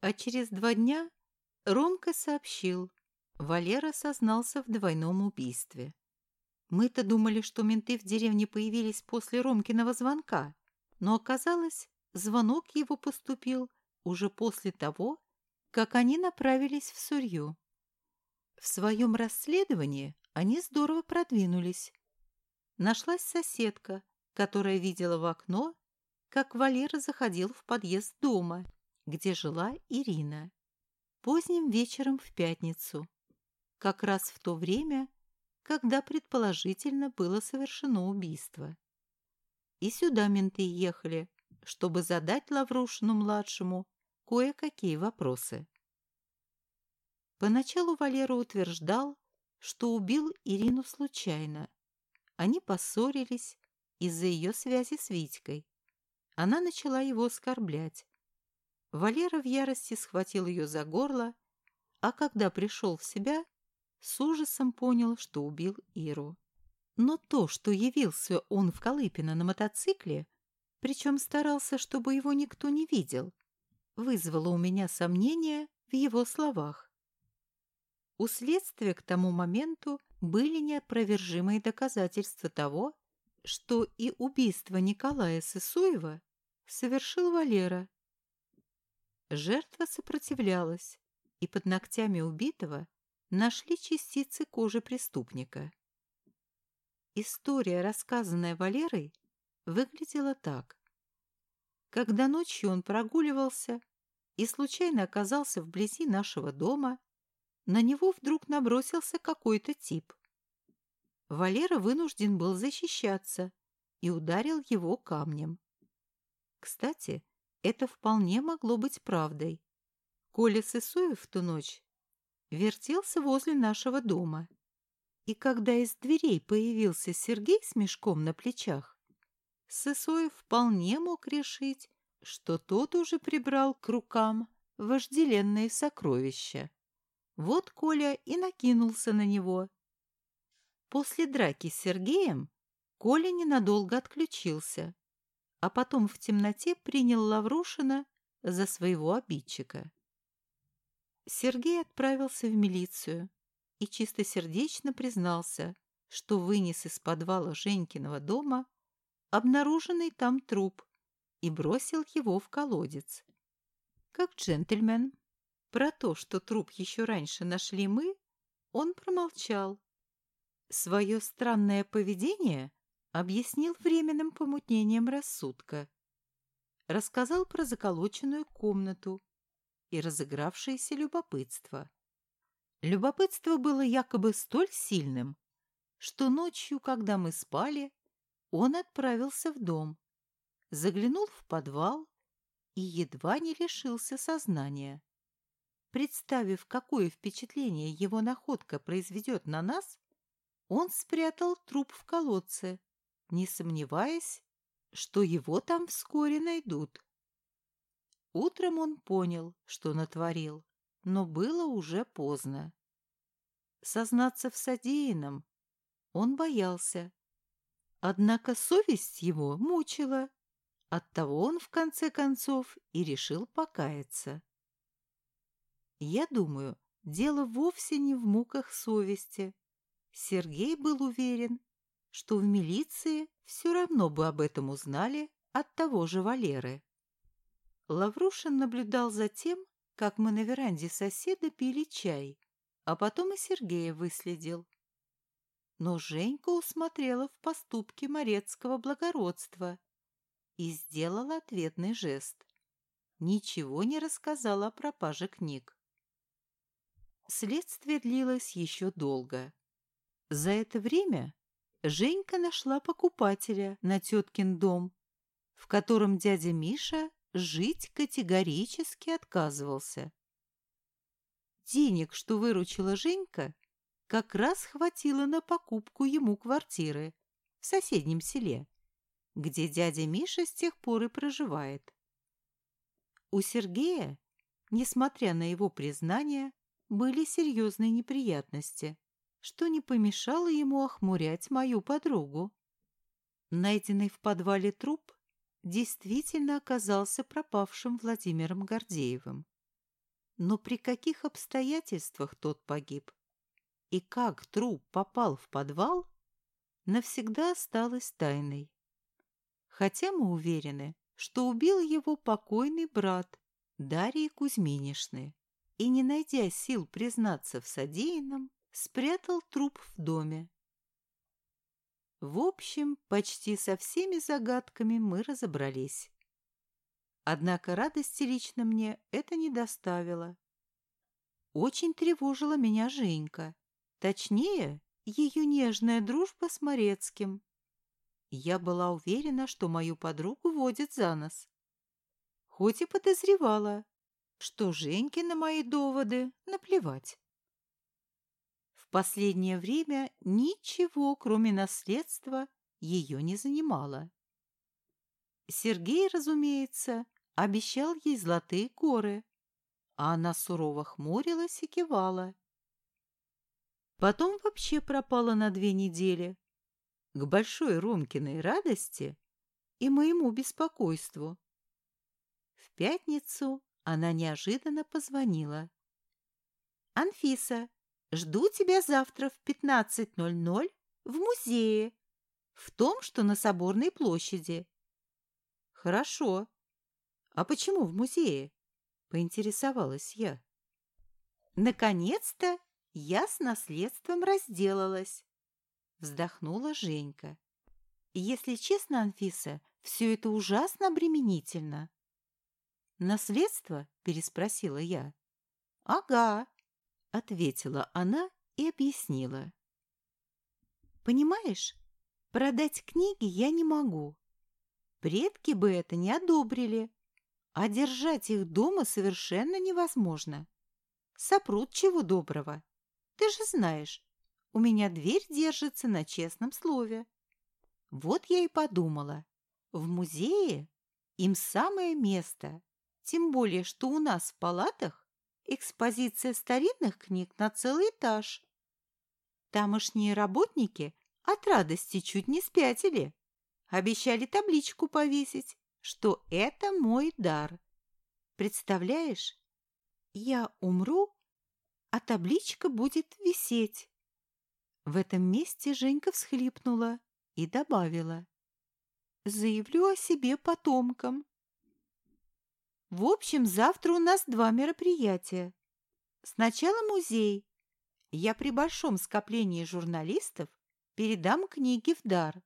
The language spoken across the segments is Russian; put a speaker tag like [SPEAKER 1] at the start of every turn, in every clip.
[SPEAKER 1] А через два дня Ромка сообщил, Валера сознался в двойном убийстве. Мы-то думали, что менты в деревне появились после Ромкиного звонка, но оказалось, звонок его поступил уже после того, как они направились в Сурью. В своем расследовании они здорово продвинулись. Нашлась соседка, которая видела в окно, как Валера заходил в подъезд дома, где жила Ирина. Поздним вечером в пятницу, как раз в то время, когда предположительно было совершено убийство. И сюда менты ехали, чтобы задать Лаврушину-младшему кое-какие вопросы. Поначалу Валера утверждал, что убил Ирину случайно. Они поссорились из-за ее связи с Витькой. Она начала его оскорблять. Валера в ярости схватил ее за горло, а когда пришел в себя, с ужасом понял, что убил Иру. Но то, что явился он в Колыпино на мотоцикле, причем старался, чтобы его никто не видел, вызвало у меня сомнения в его словах. У следствия к тому моменту были неопровержимые доказательства того, что и убийство Николая Сысуева совершил Валера. Жертва сопротивлялась, и под ногтями убитого нашли частицы кожи преступника. История, рассказанная Валерой, выглядела так. Когда ночью он прогуливался, и случайно оказался вблизи нашего дома, на него вдруг набросился какой-то тип. Валера вынужден был защищаться и ударил его камнем. Кстати, это вполне могло быть правдой. Коля Сысоев в ту ночь вертелся возле нашего дома. И когда из дверей появился Сергей с мешком на плечах, Сысоев вполне мог решить, что тот уже прибрал к рукам вожделенные сокровища. Вот Коля и накинулся на него. После драки с Сергеем Коля ненадолго отключился, а потом в темноте принял Лаврушина за своего обидчика. Сергей отправился в милицию и чистосердечно признался, что вынес из подвала Женькиного дома обнаруженный там труп и бросил его в колодец. Как джентльмен. Про то, что труп еще раньше нашли мы, он промолчал. Свое странное поведение объяснил временным помутнением рассудка. Рассказал про заколоченную комнату и разыгравшееся любопытство. Любопытство было якобы столь сильным, что ночью, когда мы спали, он отправился в дом заглянул в подвал и едва не лишился сознания. Представив, какое впечатление его находка произведет на нас, он спрятал труп в колодце, не сомневаясь, что его там вскоре найдут. Утром он понял, что натворил, но было уже поздно. Сознаться в содеянном он боялся. Однако совесть его мучила. Оттого он, в конце концов, и решил покаяться. Я думаю, дело вовсе не в муках совести. Сергей был уверен, что в милиции все равно бы об этом узнали от того же Валеры. Лаврушин наблюдал за тем, как мы на веранде соседа пили чай, а потом и Сергея выследил. Но Женька усмотрела в поступке морецкого благородства и сделал ответный жест. Ничего не рассказал о пропаже книг. Следствие длилось еще долго. За это время Женька нашла покупателя на теткин дом, в котором дядя Миша жить категорически отказывался. Денег, что выручила Женька, как раз хватило на покупку ему квартиры в соседнем селе где дядя Миша с тех пор и проживает. У Сергея, несмотря на его признание, были серьезные неприятности, что не помешало ему охмурять мою подругу. Найденный в подвале труп действительно оказался пропавшим Владимиром Гордеевым. Но при каких обстоятельствах тот погиб? И как труп попал в подвал, навсегда осталось тайной. Хотя мы уверены, что убил его покойный брат Дарьи Кузьминишны и, не найдя сил признаться в содеянном, спрятал труп в доме. В общем, почти со всеми загадками мы разобрались. Однако радости лично мне это не доставило. Очень тревожила меня Женька. Точнее, ее нежная дружба с Морецким. Я была уверена, что мою подругу водят за нос. Хоть и подозревала, что Женьке на мои доводы наплевать. Последнее время ничего, кроме наследства, ее не занимало. Сергей, разумеется, обещал ей золотые горы, а она сурово хмурилась и кивала. Потом вообще пропала на две недели. К большой Ромкиной радости и моему беспокойству. В пятницу она неожиданно позвонила. «Анфиса, жду тебя завтра в 15.00 в музее, в том, что на Соборной площади». «Хорошо. А почему в музее?» — поинтересовалась я. «Наконец-то я с наследством разделалась, вздохнула Женька. Если честно, Анфиса, все это ужасно обременительно. Наследство? переспросила я. Ага, ответила она и объяснила. Понимаешь, продать книги я не могу. Предки бы это не одобрили, а держать их дома совершенно невозможно. Сопрут чего доброго. Ты же знаешь, у меня дверь держится на честном слове. Вот я и подумала. В музее им самое место. Тем более, что у нас в палатах экспозиция старинных книг на целый этаж. Тамошние работники от радости чуть не спятили. Обещали табличку повесить, что это мой дар. Представляешь, я умру а табличка будет висеть. В этом месте Женька всхлипнула и добавила. Заявлю о себе потомкам. В общем, завтра у нас два мероприятия. Сначала музей. Я при большом скоплении журналистов передам книги в дар.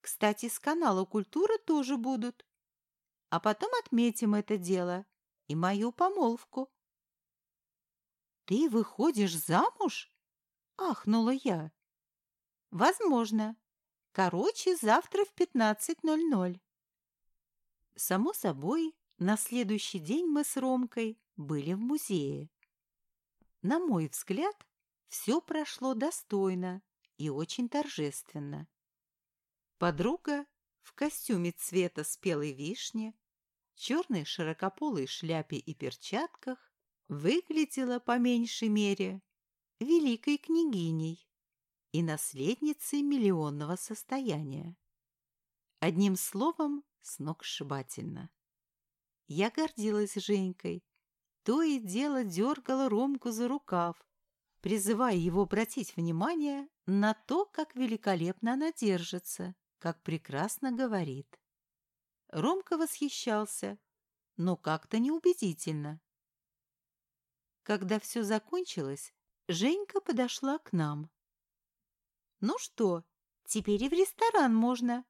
[SPEAKER 1] Кстати, с канала «Культура» тоже будут. А потом отметим это дело и мою помолвку. «Ты выходишь замуж?» — ахнула я. «Возможно. Короче, завтра в 15.00». Само собой, на следующий день мы с Ромкой были в музее. На мой взгляд, все прошло достойно и очень торжественно. Подруга в костюме цвета спелой вишни, черной широкополой шляпе и перчатках выглядела по меньшей мере великой княгиней и наследницей миллионного состояния. Одним словом, сногсшибательно. Я гордилась Женькой, то и дело дергала Ромку за рукав, призывая его обратить внимание на то, как великолепно она держится, как прекрасно говорит. Ромка восхищался, но как-то неубедительно. Когда все закончилось, Женька подошла к нам. «Ну что, теперь и в ресторан можно?»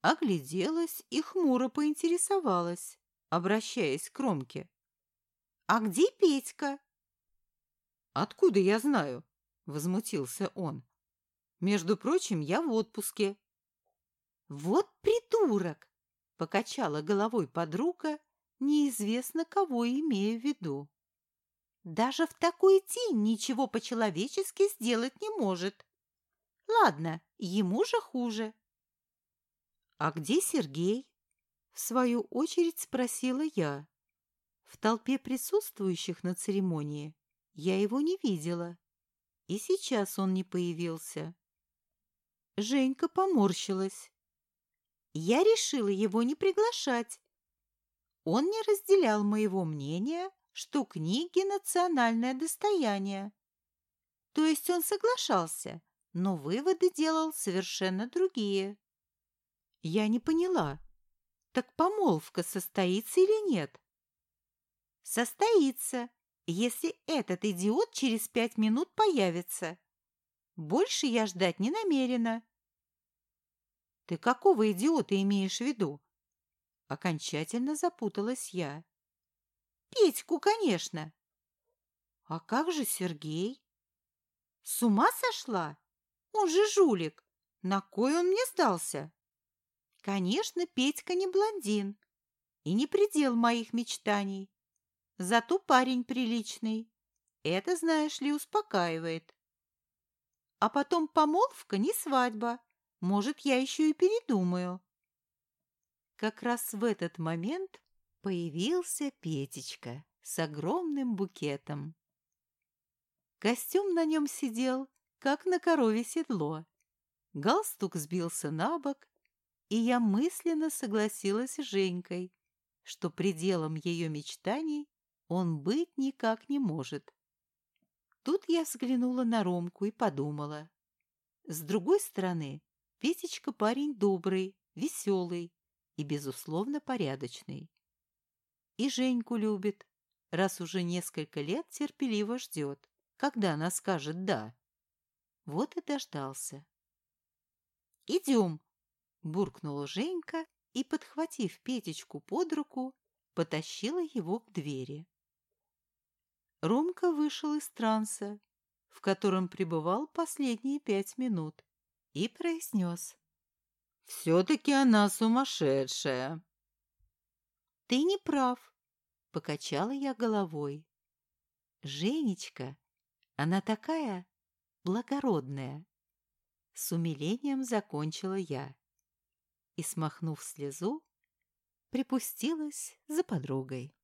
[SPEAKER 1] Огляделась и хмуро поинтересовалась, обращаясь к Ромке. «А где Петька?» «Откуда я знаю?» — возмутился он. «Между прочим, я в отпуске». «Вот придурок!» — покачала головой подруга, неизвестно кого имея в виду. Даже в такой день ничего по-человечески сделать не может. Ладно, ему же хуже. «А где Сергей?» В свою очередь спросила я. В толпе присутствующих на церемонии я его не видела. И сейчас он не появился. Женька поморщилась. Я решила его не приглашать. Он не разделял моего мнения что книги – национальное достояние. То есть он соглашался, но выводы делал совершенно другие. Я не поняла, так помолвка состоится или нет? Состоится, если этот идиот через пять минут появится. Больше я ждать не намерена. Ты какого идиота имеешь в виду? Окончательно запуталась я. Петьку, конечно. А как же Сергей? С ума сошла? Он же жулик. На кой он мне сдался? Конечно, Петька не блондин и не предел моих мечтаний. Зато парень приличный. Это, знаешь ли, успокаивает. А потом помолвка не свадьба. Может, я еще и передумаю. Как раз в этот момент появился Петечка с огромным букетом. Костюм на нем сидел, как на корове седло. Галстук сбился на бок, и я мысленно согласилась с Женькой, что пределом ее мечтаний он быть никак не может. Тут я взглянула на Ромку и подумала. С другой стороны, Петечка парень добрый, веселый и, безусловно, порядочный. И Женьку любит, раз уже несколько лет терпеливо ждет, когда она скажет «да». Вот и дождался. «Идем!» – буркнула Женька и, подхватив Петечку под руку, потащила его к двери. Ромка вышел из транса, в котором пребывал последние пять минут, и произнес. «Все-таки она сумасшедшая!» «Ты не прав», — покачала я головой. «Женечка, она такая благородная!» С умилением закончила я и, смахнув слезу, припустилась за подругой.